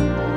you